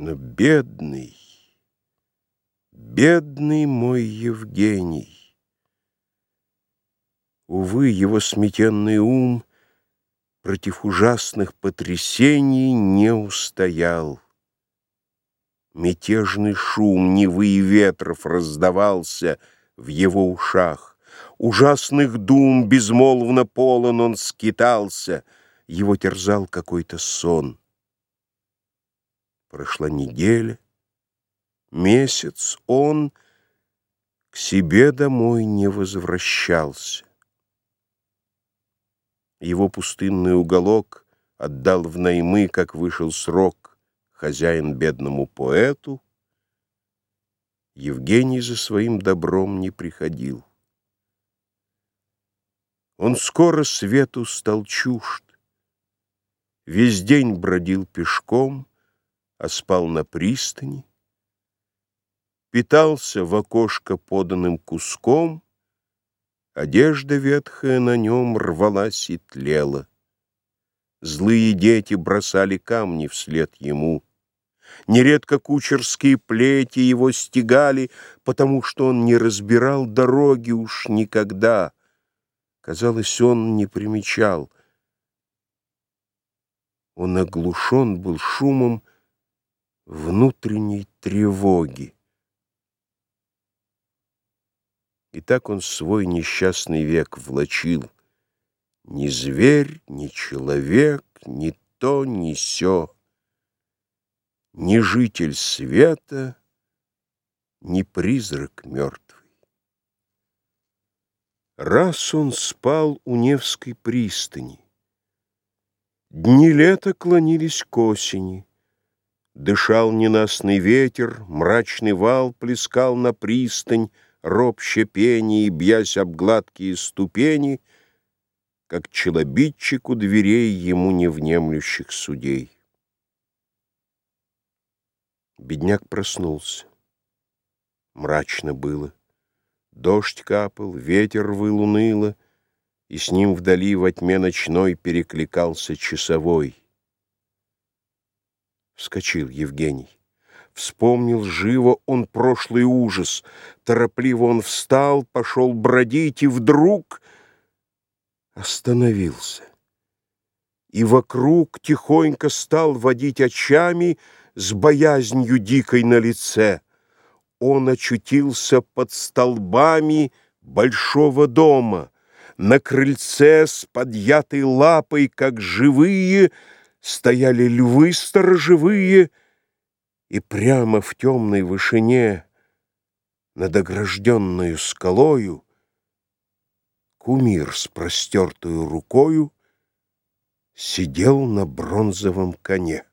Но бедный, бедный мой Евгений, Увы, его сметенный ум Против ужасных потрясений не устоял. Мятежный шум Невы и ветров раздавался В его ушах. Ужасных дум безмолвно полон он скитался, Его терзал какой-то сон. Прошла неделя, месяц, он к себе домой не возвращался. Его пустынный уголок отдал в наймы, как вышел срок, хозяин бедному поэту. Евгений за своим добром не приходил. Он скоро свету стал чужд, Весь день бродил пешком, а спал на пристани, питался в окошко поданным куском, одежда ветхая на нем рвалась и тлела. Злые дети бросали камни вслед ему. Нередко кучерские плети его стегали, потому что он не разбирал дороги уж никогда. Казалось, он не примечал. Он оглушен был шумом, внутренней тревоги. И так он свой несчастный век влачил. Ни зверь, ни человек, ни то, ни сё, Ни житель света, ни призрак мертвый. Раз он спал у Невской пристани, Дни лета клонились к осени, Дышал ненастный ветер, мрачный вал плескал на пристань, ропще пение, бьясь об гладкие ступени, как челобитчик у дверей ему невнемлющих судей. Бедняк проснулся. Мрачно было. Дождь капал, ветер выл уныло, И с ним вдали во тьме ночной перекликался часовой. Вскочил Евгений. Вспомнил живо он прошлый ужас. Торопливо он встал, пошел бродить, и вдруг остановился. И вокруг тихонько стал водить очами с боязнью дикой на лице. Он очутился под столбами большого дома. На крыльце с подъятой лапой, как живые, стояли львы сторожевые, и прямо в темной вышине над огражденную скалою кумир с простертую рукою сидел на бронзовом коне.